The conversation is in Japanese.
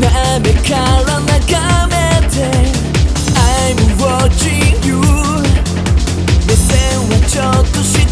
鍋から眺めて I'm watching you 目線はちょっと下